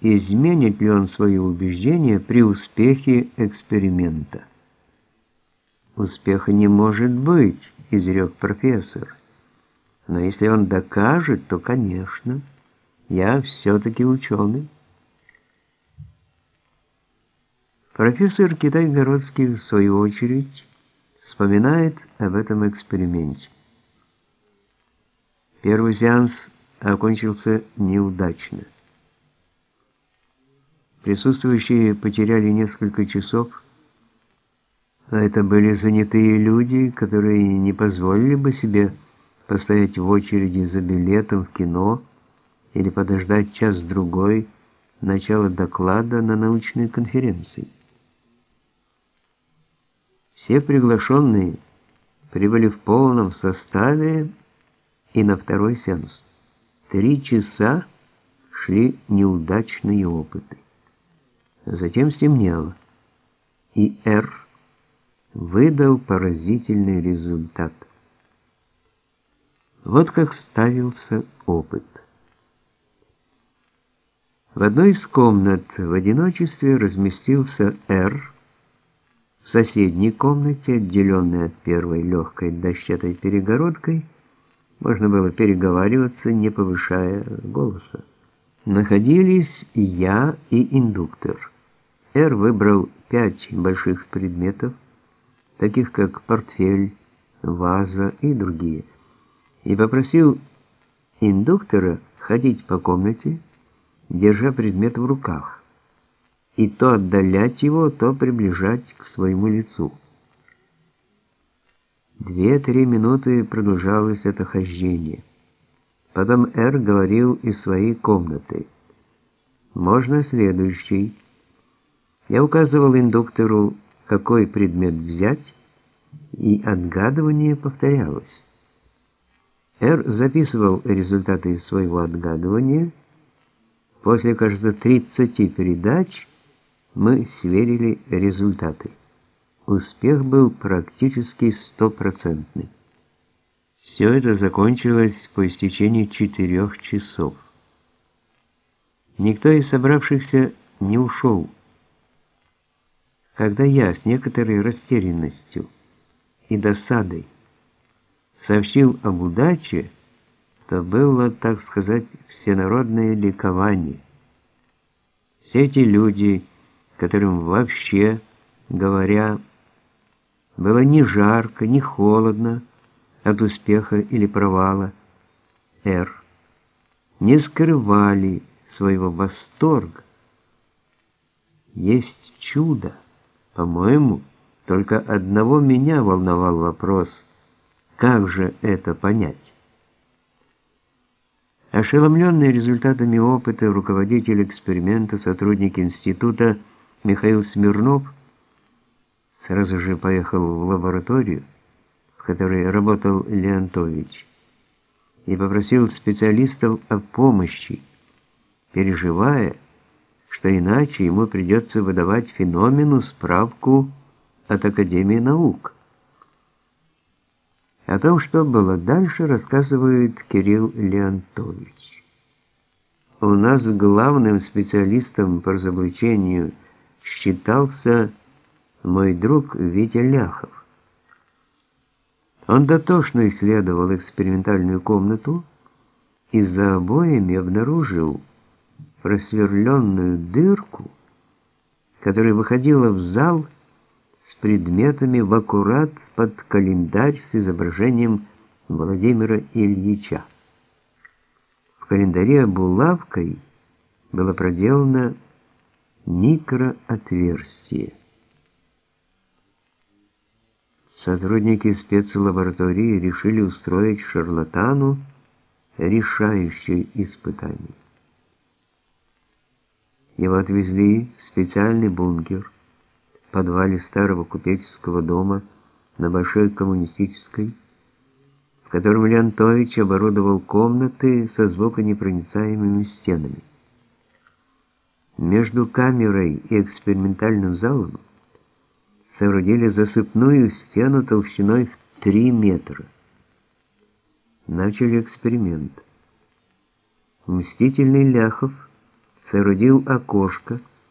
изменит ли он свои убеждения при успехе эксперимента. «Успеха не может быть», — изрек профессор. «Но если он докажет, то, конечно, я все-таки ученый». Профессор Китай-Городский, в свою очередь, вспоминает об этом эксперименте. Первый сеанс окончился неудачно. Присутствующие потеряли несколько часов, а это были занятые люди, которые не позволили бы себе постоять в очереди за билетом в кино или подождать час-другой начала доклада на научной конференции. Все приглашенные прибыли в полном составе и на второй сеанс. Три часа шли неудачные опыты. Затем стемнело, и Р выдал поразительный результат. Вот как ставился опыт. В одной из комнат в одиночестве разместился Р. В соседней комнате, отделенной от первой легкой дощатой перегородкой, можно было переговариваться, не повышая голоса. Находились я, и индуктор. Р выбрал пять больших предметов, таких как портфель, ваза и другие, и попросил индуктора ходить по комнате, держа предмет в руках, и то отдалять его, то приближать к своему лицу. Две-три минуты продолжалось это хождение. Потом Р говорил из своей комнаты. «Можно следующий». Я указывал индуктору, какой предмет взять, и отгадывание повторялось. Р записывал результаты своего отгадывания. После, кажется, 30 передач мы сверили результаты. Успех был практически стопроцентный. Все это закончилось по истечении четырех часов. Никто из собравшихся не ушел. Когда я с некоторой растерянностью и досадой сообщил об удаче, то было, так сказать, всенародное ликование. Все эти люди, которым вообще, говоря, было ни жарко, ни холодно от успеха или провала, Р, не скрывали своего восторга. Есть чудо. По-моему, только одного меня волновал вопрос, как же это понять? Ошеломленный результатами опыта руководитель эксперимента, сотрудник института Михаил Смирнов сразу же поехал в лабораторию, в которой работал Леонтович, и попросил специалистов о помощи, переживая, что иначе ему придется выдавать феномену справку от Академии наук. О том, что было дальше, рассказывает Кирилл Леонтович. У нас главным специалистом по разоблачению считался мой друг Витя Ляхов. Он дотошно исследовал экспериментальную комнату и за обоями обнаружил просверленную дырку, которая выходила в зал с предметами в аккурат под календарь с изображением Владимира Ильича. В календаре булавкой было проделано микроотверстие. Сотрудники спецлаборатории решили устроить шарлатану решающее испытание. Его отвезли в специальный бункер в подвале старого купеческого дома на Большой Коммунистической, в котором Леонтович оборудовал комнаты со звуконепроницаемыми стенами. Между камерой и экспериментальным залом соорудили засыпную стену толщиной в 3 метра. Начали эксперимент. Мстительный Ляхов соорудил окошко,